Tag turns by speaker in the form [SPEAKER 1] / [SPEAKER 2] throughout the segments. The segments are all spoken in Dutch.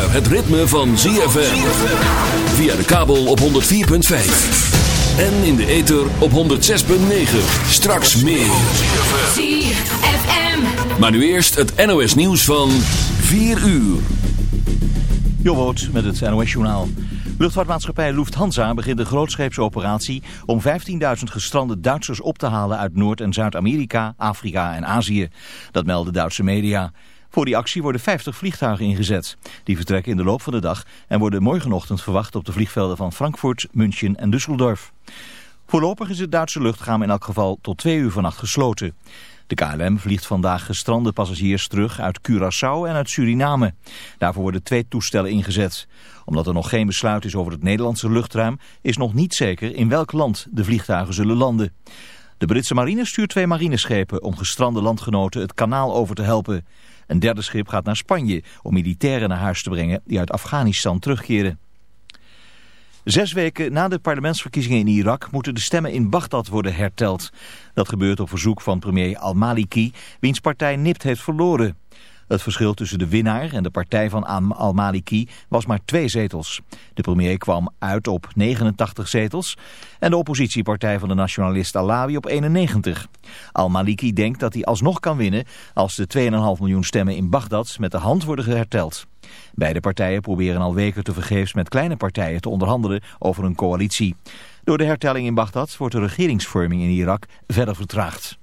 [SPEAKER 1] zover het ritme van ZFM. Via de kabel op 104.5. En in de ether op 106.9. Straks meer.
[SPEAKER 2] ZFM.
[SPEAKER 1] Maar nu eerst het NOS nieuws van 4 uur.
[SPEAKER 3] Jobboot met het NOS-journaal. Luchtvaartmaatschappij Lufthansa begint een grootscheepse operatie om 15.000 gestrande Duitsers op te halen uit Noord- en Zuid-Amerika, Afrika en Azië. Dat melden Duitse media. Voor die actie worden 50 vliegtuigen ingezet. Die vertrekken in de loop van de dag en worden morgenochtend verwacht op de vliegvelden van Frankfurt, München en Düsseldorf. Voorlopig is het Duitse luchtruim in elk geval tot twee uur vannacht gesloten. De KLM vliegt vandaag gestrande passagiers terug uit Curaçao en uit Suriname. Daarvoor worden twee toestellen ingezet. Omdat er nog geen besluit is over het Nederlandse luchtruim... is nog niet zeker in welk land de vliegtuigen zullen landen. De Britse marine stuurt twee marineschepen om gestrande landgenoten het kanaal over te helpen. Een derde schip gaat naar Spanje om militairen naar huis te brengen die uit Afghanistan terugkeren. Zes weken na de parlementsverkiezingen in Irak moeten de stemmen in Bagdad worden herteld. Dat gebeurt op verzoek van premier al-Maliki, wiens partij nipt heeft verloren. Het verschil tussen de winnaar en de partij van al-Maliki was maar twee zetels. De premier kwam uit op 89 zetels en de oppositiepartij van de nationalist Alawi op 91. Al-Maliki denkt dat hij alsnog kan winnen als de 2,5 miljoen stemmen in Bagdad met de hand worden herteld. Beide partijen proberen al weken te vergeefs met kleine partijen te onderhandelen over een coalitie. Door de hertelling in Bagdad wordt de regeringsvorming in Irak verder vertraagd.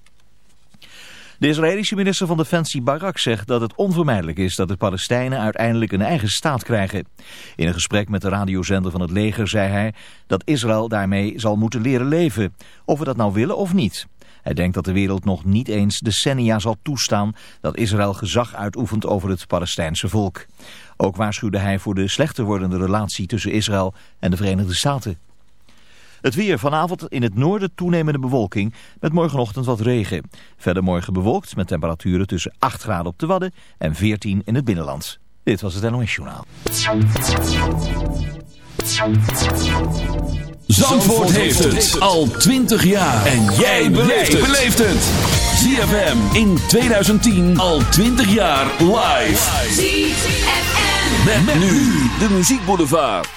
[SPEAKER 3] De Israëlische minister van Defensie Barak zegt dat het onvermijdelijk is dat de Palestijnen uiteindelijk een eigen staat krijgen. In een gesprek met de radiozender van het leger zei hij dat Israël daarmee zal moeten leren leven, of we dat nou willen of niet. Hij denkt dat de wereld nog niet eens decennia zal toestaan dat Israël gezag uitoefent over het Palestijnse volk. Ook waarschuwde hij voor de slechter wordende relatie tussen Israël en de Verenigde Staten. Het weer vanavond in het noorden toenemende bewolking met morgenochtend wat regen. Verder morgen bewolkt met temperaturen tussen 8 graden op de Wadden en 14 in het binnenland. Dit was het NOS Journaal.
[SPEAKER 1] Zandvoort heeft het al 20 jaar. En jij beleeft het. ZFM in 2010 al 20 jaar live.
[SPEAKER 2] ZFM.
[SPEAKER 1] Met, nu de muziekboulevard.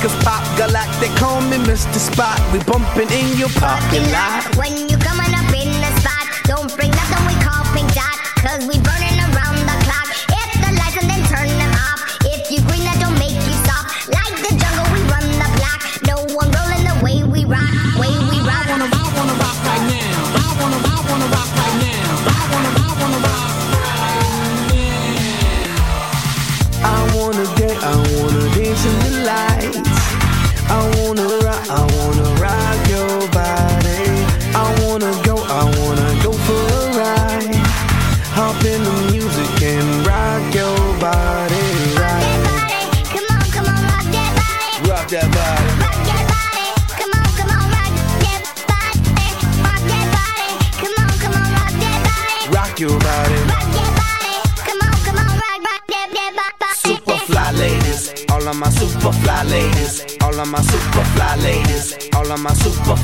[SPEAKER 4] Speakers pop. Galactic, call me Mr. Spot. We bumping in your parking lot.
[SPEAKER 5] my super fly ladies i'm a super,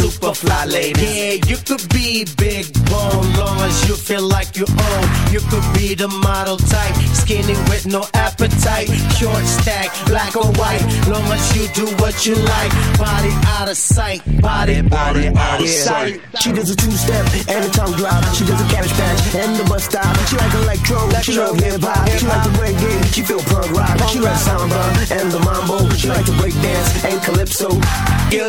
[SPEAKER 5] super fly lady.
[SPEAKER 1] Yeah, you could be big bone, long as you feel like you own. You could be the model type, skinny with no appetite. Short stack, black or white, long as you do what you like. Body out of sight, body, body, body out of sight.
[SPEAKER 6] She does a two-step and a tongue drop. She does a cabbage patch and the bus stop. She like electro, she love hip-hop. She like the reggae, she feel punk rock. She like samba and the mambo. She like to break dance and calypso.
[SPEAKER 5] Yeah,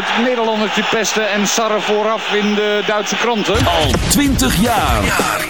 [SPEAKER 7] Heeft aan het Nederlandertje pesten en sarren vooraf in de Duitse kranten.
[SPEAKER 8] Al 20 jaar.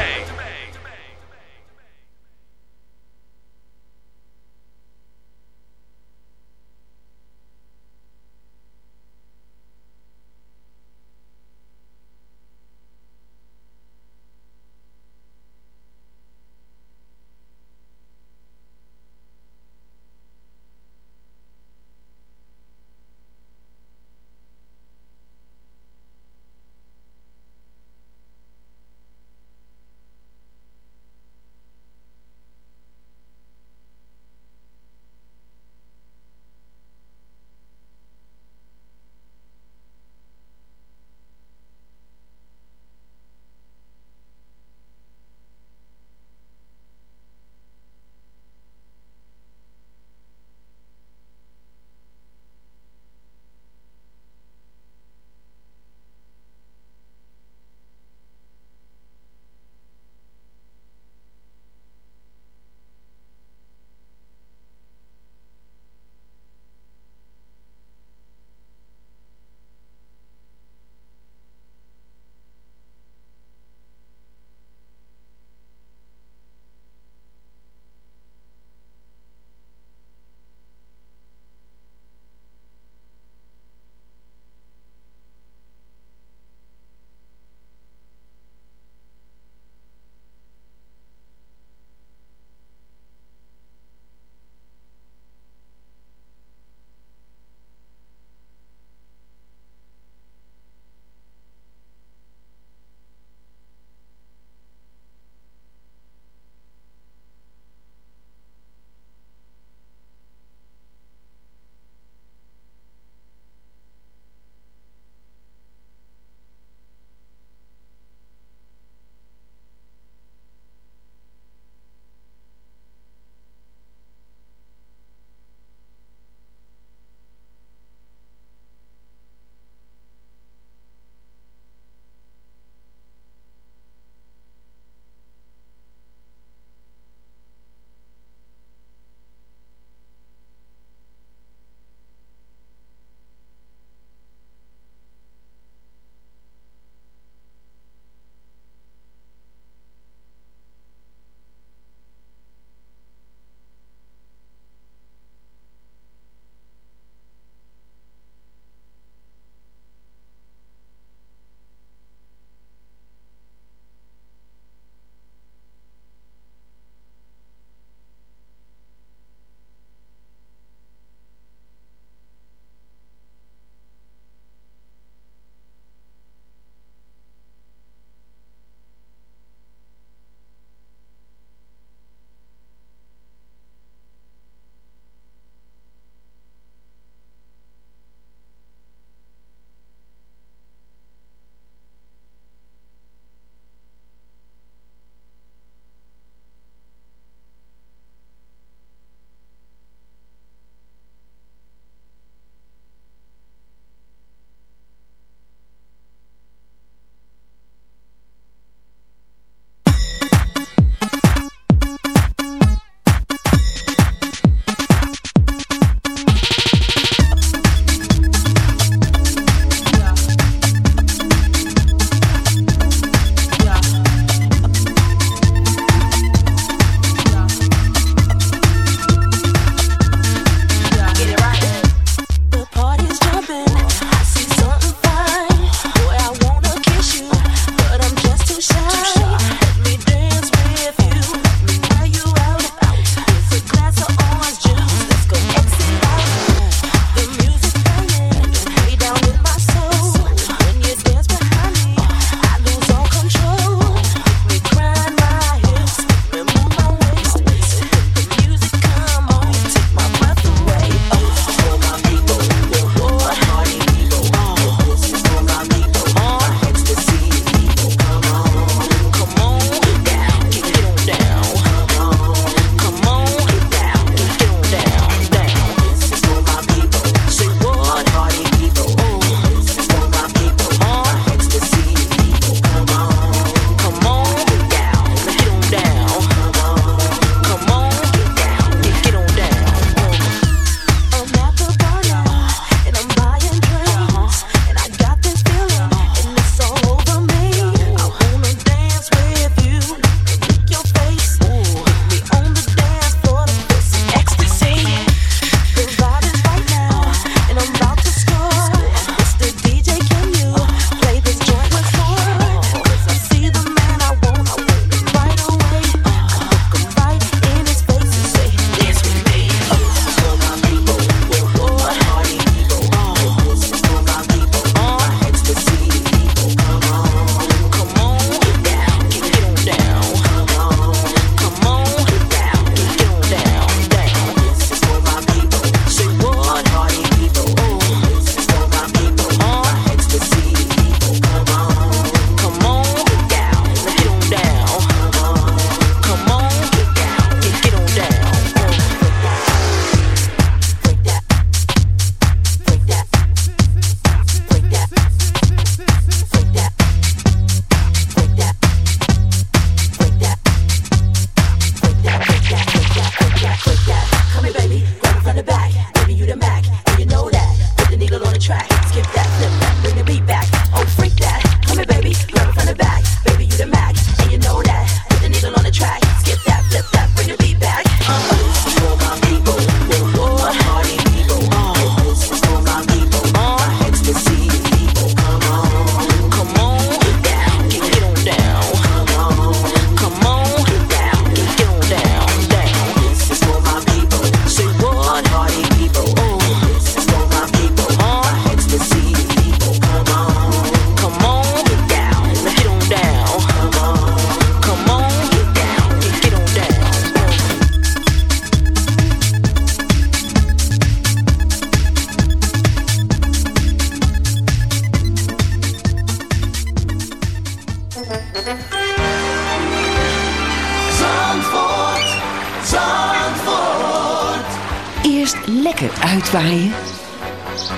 [SPEAKER 9] Lekker uitwaaien.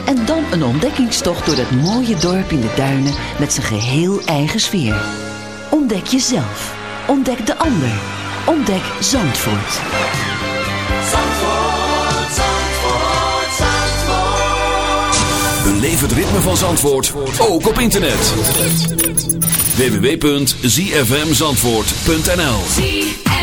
[SPEAKER 9] En dan een ontdekkingstocht door dat mooie dorp in de duinen met zijn geheel eigen sfeer. Ontdek jezelf. Ontdek de ander. Ontdek Zandvoort.
[SPEAKER 2] Zandvoort, Zandvoort, Zandvoort.
[SPEAKER 10] Beleef het ritme van Zandvoort, ook op internet. www.zfmzandvoort.nl